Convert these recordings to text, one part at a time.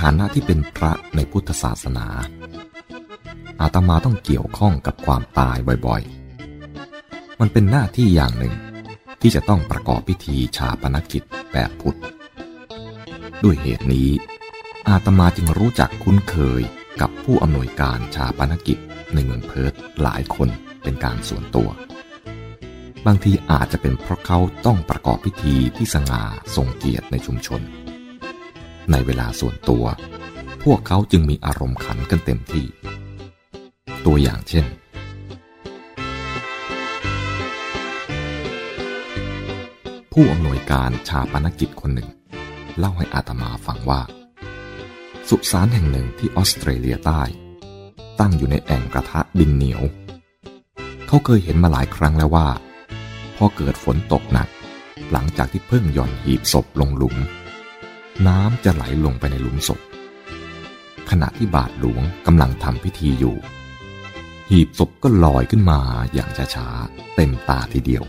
ฐานะที่เป็นพระในพุทธศาสนา อาตมาต้องเกี่ยวข้องกับความตายบ่อยๆ มันเป็นหน้าที่อย่างหนึ่งที่จะต้องประกอบพิธีชาปนกิจแบบพุทธ ด้วยเหตุนี้ อาตมาจึงรู้จักคุ้นเคยกับผู้อำนวยการชาปนกิจในเมืองเพิร์ธหลายคนเป็นการส่วนตัว บางทีอาจจะเป็นเพราะเขาต้องประกอบพิธีที่สง่าทรงเกียรติในชุมชน ในเวลาส่วนตัว พวกเขาจึงมีอารมณ์ขันกันเต็มที่ ตัวอย่างเช่น ผู้อำนวยการชาปนกิจคนหนึ่ง เล่าให้อาตมาฟังว่า สุสานแห่งหนึ่งที่ออสเตรเลียใต้ ตั้งอยู่ในแอ่งกระทะดินเหนียว เขาเคยเห็นมาหลายครั้งแล้วว่า พอเกิดฝนตกหนัก หลังจากที่เพิ่งหย่อนหีบศพลงหลุม น้ำจะไหลลงไปในหลุมศพ ขณะที่บาทหลวงกำลังทำพิธีอยู่ หีบศพก็ลอยขึ้นมาอย่างช้าๆ เต็มตาทีเดียว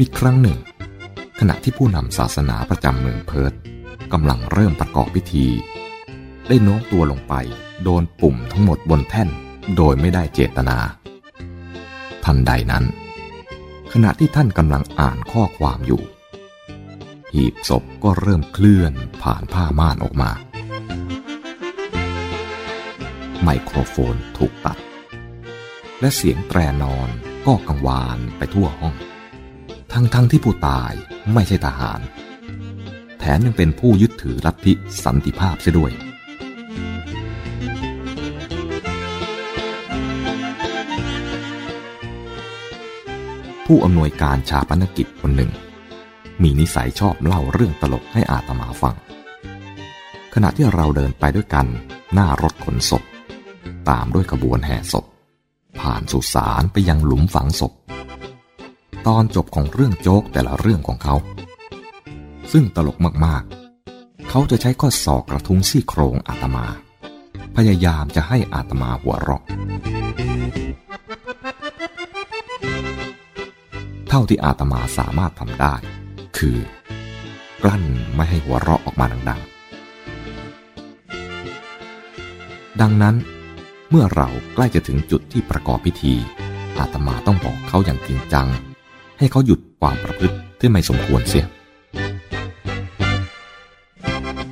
อีกครั้งหนึ่ง ขณะที่ผู้นำศาสนาประจำเมืองเพิร์ธกำลังเริ่มประกอบพิธี ได้โน้มตัวลงไปโดนปุ่มทั้งหมดบนแท่น โดยไม่ได้เจตนา ทันใดนั้น ขณะที่ท่านกำลังอ่านข้อความอยู่ หีบศพก็เริ่มเคลื่อนผ่านผ้าม่านออกมา ไมโครโฟนถูกตัด และเสียงแตรนอนก็กังวานไปทั่วห้อง ทั้งๆทที่ผู้ตายไม่ใช่ทหาร แถมยังเป็นผู้ยึดถือลัทธิสันติภาพเสียด้วย ผู้อำนวยการชาปนกิจคนหนึ่ง มีนิสัยชอบเล่าเรื่องตลกให้อาตมาฟัง ขณะที่เราเดินไปด้วยกันหน้ารถขนศพ ตามด้วยขบวนแห่ศพ ผ่านสุสานไปยังหลุมฝังศพ ตอนจบของเรื่องโจ๊กแต่ละเรื่องของเขา ซึ่งตลกมากๆ เขาจะใช้ข้อศอกกระทุ้งซี่โครงอาตมา พยายามจะให้อาตมาหัวเราะ เท่าที่อาตมาสามารถทำได้ คือกลั้นไม่ให้หัวเราะออกมาดังๆ ดังนั้น เมื่อเราใกล้จะถึงจุดที่ประกอบพิธี อาตมาต้องบอกเขาอย่างจริงจัง ให้เขาหยุดความประพฤติที่ไม่สมควรเสีย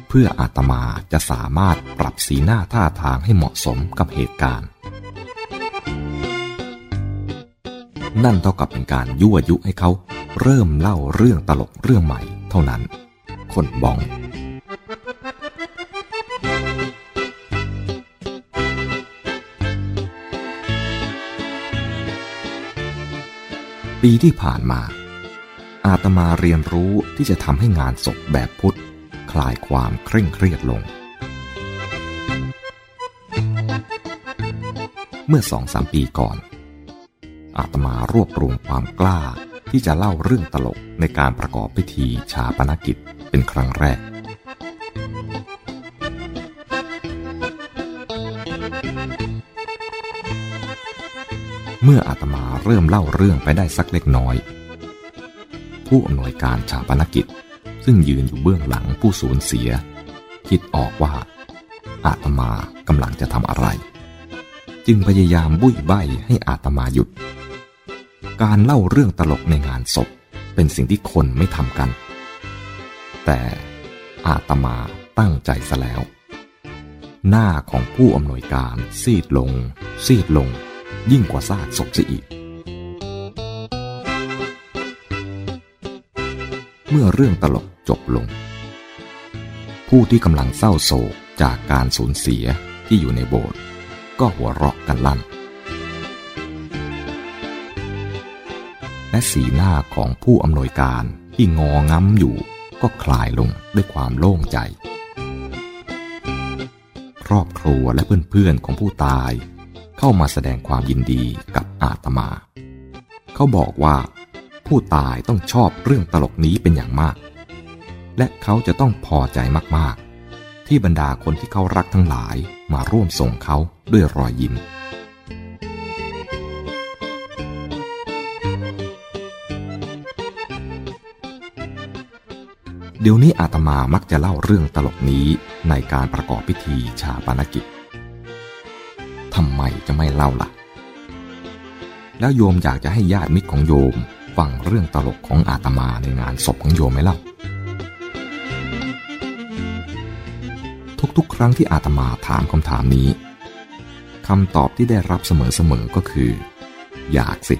เพื่ออาตมาจะสามารถปรับสีหน้าท่าทางให้เหมาะสมกับเหตุการณ์ นั่นเท่ากับเป็นการยั่วยุให้เขาเริ่มเล่าเรื่องตลกเรื่องใหม่เท่านั้น คนบองปีที่ผ่านมา อาตมาเรียนรู้ที่จะทำให้งานศพแบบพุทธ คลายความเคร่งเครียดลง เมื่อสองสามปีก่อน อาตมารวบรวมความกล้า ที่จะเล่าเรื่องตลกในการประกอบพิธีชาปนกิจเป็นครั้งแรก เมื่ออาตมาเริ่มเล่าเรื่องไปได้สักเล็กน้อย ผู้อำนวยการชาปนกิจ ซึ่งยืนอยู่เบื้องหลังผู้สูญเสีย คิดออกว่า อาตมากำลังจะทำอะไร จึงพยายามบุ้ยใบให้อาตมาหยุด การเล่าเรื่องตลกในงานศพเป็นสิ่งที่คนไม่ทำกัน แต่อาตมาตั้งใจซะแล้ว หน้าของผู้อำนวยการซีดลง ซีดลง ยิ่งกว่าซากศพเสียอีก เมื่อเรื่องตลกจบลง ผู้ที่กำลังเศร้าโศกจากการสูญเสียที่อยู่ในโบสถ์ก็หัวเราะกันลั่น และสีหน้าของผู้อำนวยการที่งอง้ำอยู่ ก็คลายลงด้วยความโล่งใจ ครอบครัวและเพื่อนๆของผู้ตาย เข้ามาแสดงความยินดีกับอาตมา เขาบอกว่าผู้ตายต้องชอบเรื่องตลกนี้เป็นอย่างมาก และเขาจะต้องพอใจมากๆ ที่บรรดาคนที่เขารักทั้งหลายมาร่วมส่งเขาด้วยรอยยิ้ม เดี๋ยวนี้อาตมามักจะเล่าเรื่องตลกนี้ในการประกอบพิธีชาปนกิจทำไมจะไม่เล่าล่ะ แล้วโยมอยากจะให้ญาติมิตรของโยมฟังเรื่องตลกของอาตมาในงานศพของโยมไหมเล่า ทุกๆ ครั้งที่อาตมาถามคำถามนี้คำตอบที่ได้รับเสมอๆก็คือ อยากสิ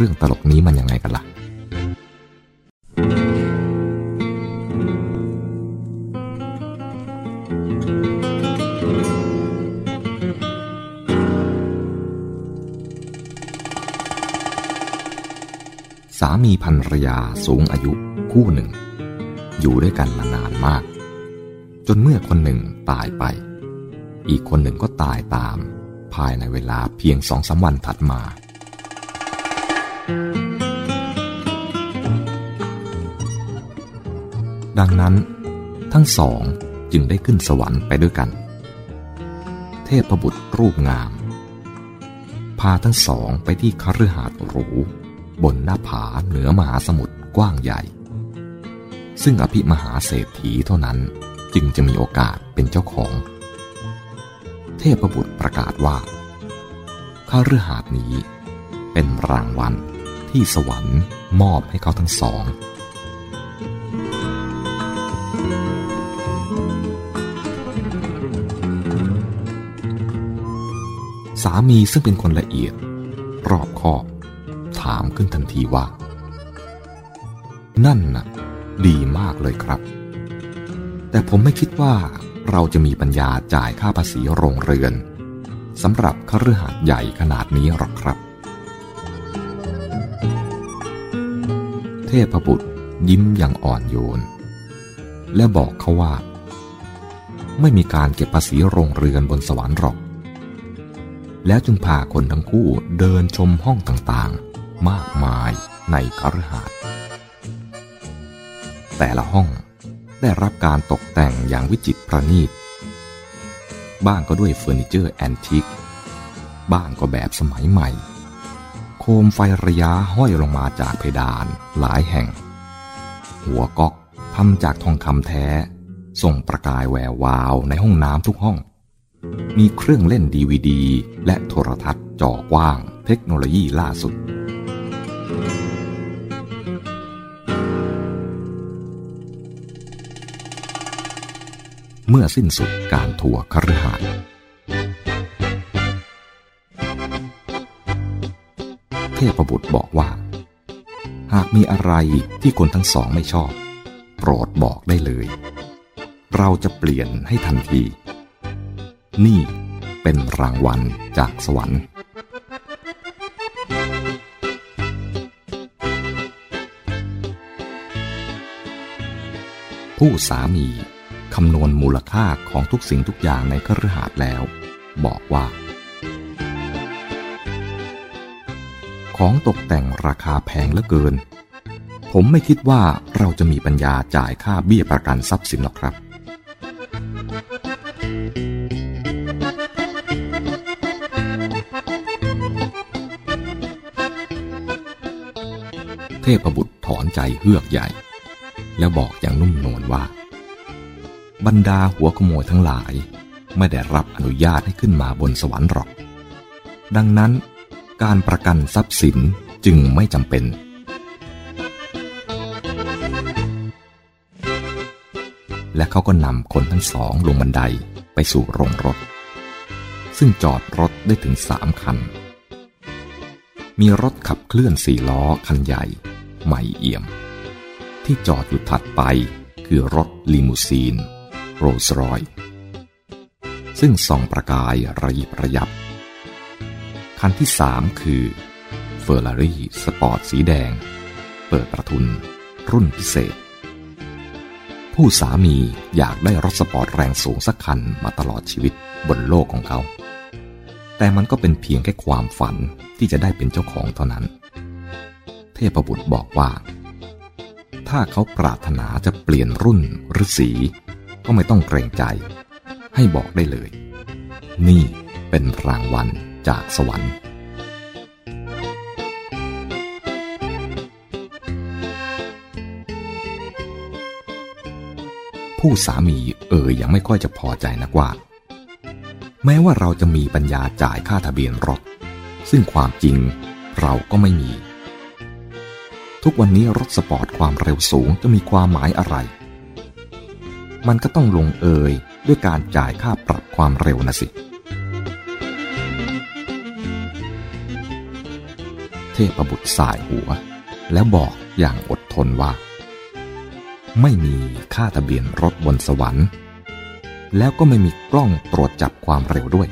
เรื่องตลกนี้มันยังไงกันล่ะ สามีภรรยาสูงอายุคู่หนึ่ง อยู่ด้วยกันมานานมาก จนเมื่อคนหนึ่งตายไป อีกคนหนึ่งก็ตายตาม ภายในเวลาเพียงสองสาวันถัดมา ดังนั้น ทั้งสองจึงได้ขึ้นสวรรค์ไปด้วยกัน เทพบุตรรูปงาม พาทั้งสองไปที่คฤหาสน์หรู บนหน้าผาเหนือมหาสมุทรกว้างใหญ่ ซึ่งอภิมหาเศรษฐีเท่านั้นจึงจะมีโอกาสเป็นเจ้าของ เทพบุตรประกาศว่าคฤหาสน์นี้เป็นรางวัลที่สวรรค์มอบให้เขาทั้งสอง สามีซึ่งเป็นคนละเอียด รอบคอบ ถามขึ้นทันทีว่า นั่นน่ะ ดีมากเลยครับ แต่ผมไม่คิดว่าเราจะมีปัญญาจ่ายค่าภาษีโรงเรือนสำหรับคฤหาสน์ใหญ่ขนาดนี้หรอกครับ เทพบุตรยิ้มอย่างอ่อนโยน และบอกเขาว่า ไม่มีการเก็บภาษีโรงเรือนบนสวรรค์หรอก แล้วจึงพาคนทั้งคู่เดินชมห้องต่างๆ มากมายในคฤหาสน์แต่ละห้องได้รับการตกแต่งอย่างวิจิตรประณีต บ้างก็ด้วยเฟอร์นิเจอร์แอนทิก บ้างก็แบบสมัยใหม่ โคมไฟระยะห้อยลงมาจากเพดานหลายแห่ง หัวก๊อกทำจากทองคำแท้ ส่งประกายแวววาวในห้องน้ำทุกห้อง มีเครื่องเล่นดีวดีและโทรทัศน์จอกว้าง เทคโนโลยีล่าสุด เมื่อสิ้นสุดการทัวร์คฤหาสน์เทพบุตรบอกว่า หากมีอะไรที่คนทั้งสองไม่ชอบ โปรดบอกได้เลย เราจะเปลี่ยนให้ทันที นี่เป็นรางวัลจากสวรรค์ผู้สามีคำนวณมูลค่าของทุกสิ่งทุกอย่างในคฤหาสน์แล้ว บอกว่า ของตกแต่งราคาแพงเหลือเกิน ผมไม่คิดว่าเราจะมีปัญญาจ่ายค่าเบี้ยประกันทรัพย์สินหรอกครับ พบุตรถอนใจเฮือกใหญ่ แล้วบอกอย่างนุ่มนวลว่า บรรดาหัวขโมยทั้งหลายไม่ได้รับอนุญาตให้ขึ้นมาบนสวรรค์หรอก ดังนั้นการประกันทรัพย์สินจึงไม่จำเป็น และเขาก็นำคนทั้งสองลงบันไดไปสู่โรงรถ ซึ่งจอดรถได้ถึงสามคัน มีรถขับเคลื่อนสี่ล้อคันใหญ่ ใหม่เอี่ยม ที่จอดอยู่ถัดไปคือรถลิมูซีน โรลส์รอยซ์ซึ่งส่องประกายระยิบระยับ คันที่สามคือเฟอร์รารี่สปอร์ตสีแดง เปิดประทุน รุ่นพิเศษ ผู้สามีอยากได้รถสปอร์ตแรงสูงสักคันมาตลอดชีวิตบนโลกของเขา แต่มันก็เป็นเพียงแค่ความฝันที่จะได้เป็นเจ้าของเท่านั้น เทพบุตรบอกว่า ถ้าเขาปรารถนาจะเปลี่ยนรุ่นหรือสี ก็ไม่ต้องเกรงใจ ให้บอกได้เลย นี่เป็นรางวัลจากสวรรค์ผู้สามีเอ่ยยังไม่ค่อยจะพอใจนักว่า แม้ว่าเราจะมีปัญญาจ่ายค่าทะเบียนรถ ซึ่งความจริงเราก็ไม่มี ทุกวันนี้รถสปอร์ตความเร็วสูงจะมีความหมายอะไร มันก็ต้องลงเอยด้วยการจ่ายค่าปรับความเร็วนะสิ เทพบุตรสายหัว แล้วบอกอย่างอดทนว่า ไม่มีค่าทะเบียนรถบนสวรรค์ แล้วก็ไม่มีกล้องตรวจจับความเร็วด้วย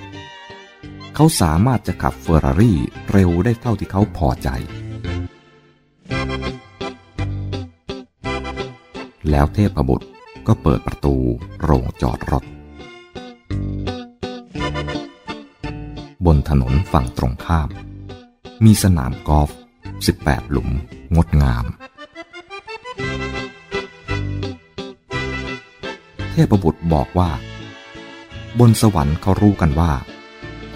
เขาสามารถจะขับเฟอร์รารี่เร็วได้เท่าที่เขาพอใจ แล้วเทพบุตรก็เปิดประตูโรงจอดรถ บนถนนฝั่งตรงข้าม มีสนามกอล์ฟ 18 หลุมงดงาม เทพบุตรบอกว่า บนสวรรค์เขารู้กันว่า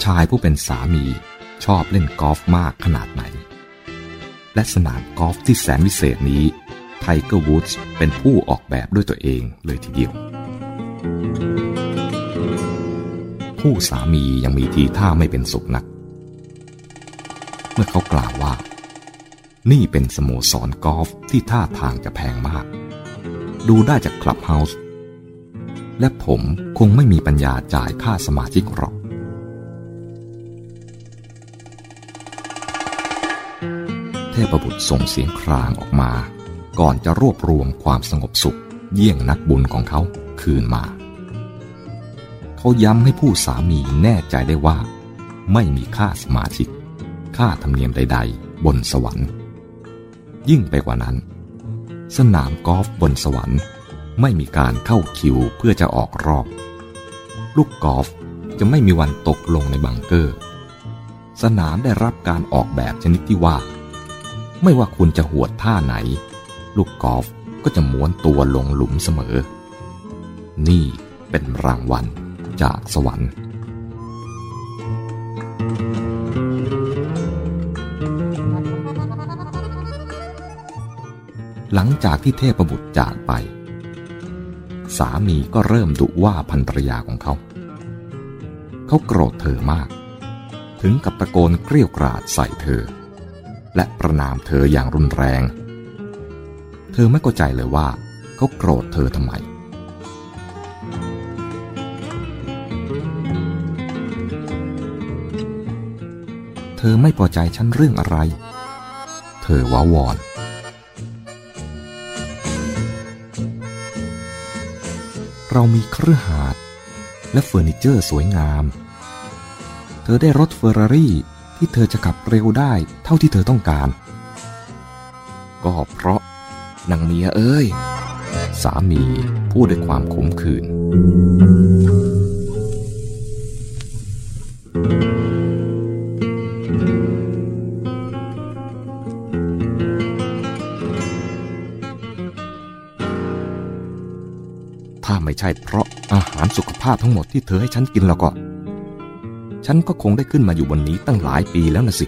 ชายผู้เป็นสามีชอบเล่นกอล์ฟมากขนาดไหน และสนามกอล์ฟที่แสนวิเศษนี้ ไทเกอร์วูดส์เป็นผู้ออกแบบด้วยตัวเองเลยทีเดียว ผู้สามียังมีทีท่าไม่เป็นสุขนัก เมื่อเขากล่าวว่า นี่เป็นสโมสรกอล์ฟที่ท่าทางจะแพงมาก ดูได้จากคลับเฮาส์และผมคงไม่มีปัญญาจ่ายค่าสมาชิกหรอก เทพบุตรส่งเสียงครางออกมา ก่อนจะรวบรวมความสงบสุข เยี่ยงนักบุญของเขาคืนมา เขาย้ำให้ผู้สามีแน่ใจได้ว่า ไม่มีค่าสมาชิก ค่าธรรมเนียมใด ๆ บนสวรรค์ ยิ่งไปกว่านั้น สนามกอล์ฟบนสวรรค์ไม่มีการเข้าคิวเพื่อจะออกรอบ ลูกกอล์ฟจะไม่มีวันตกลงในบังเกอร์ สนามได้รับการออกแบบชนิดที่ว่า ไม่ว่าคุณจะหวดท่าไหน ลูกกอล์ฟก็จะม้วนตัวลงหลุมเสมอ นี่เป็นรางวัลจากสวรรค์หลังจากที่เทพบุตรจากไป สามีก็เริ่มดุว่าพันรยาของเขา เขาโกรธเธอมาก ถึงกับตะโกนเกรี้ยวกราดใส่เธอ และประนามเธออย่างรุนแรง อไม่เข้าใจเลยว่าเขาโกรธเธอทำไม เธอไม่พอใจฉันเรื่องอะไร เธอว้าวอน เรามีเครือหาดและเฟอร์นิเจอร์สวยงาม เธอได้รถเฟอร์รารี่ที่เธอจะขับเร็วได้เท่าที่เธอต้องการ ก็เพราะ นางเมียเอ้ย สามีพูดด้วยความขมขื่นถ้าไม่ใช่เพราะอาหารสุขภาพทั้งหมดที่เธอให้ฉันกินแล้วก็ ฉันก็คงได้ขึ้นมาอยู่บนนี้ตั้งหลายปีแล้วนะสิ